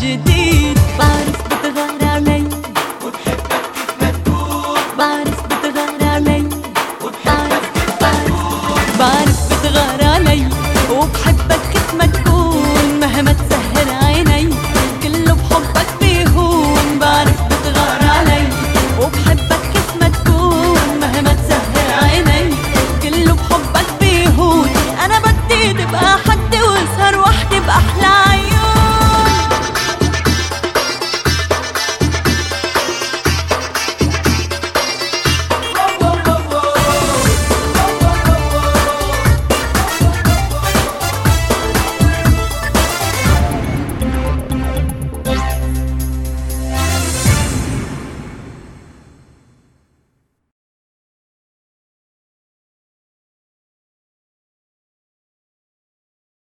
جديد بعرف بتغني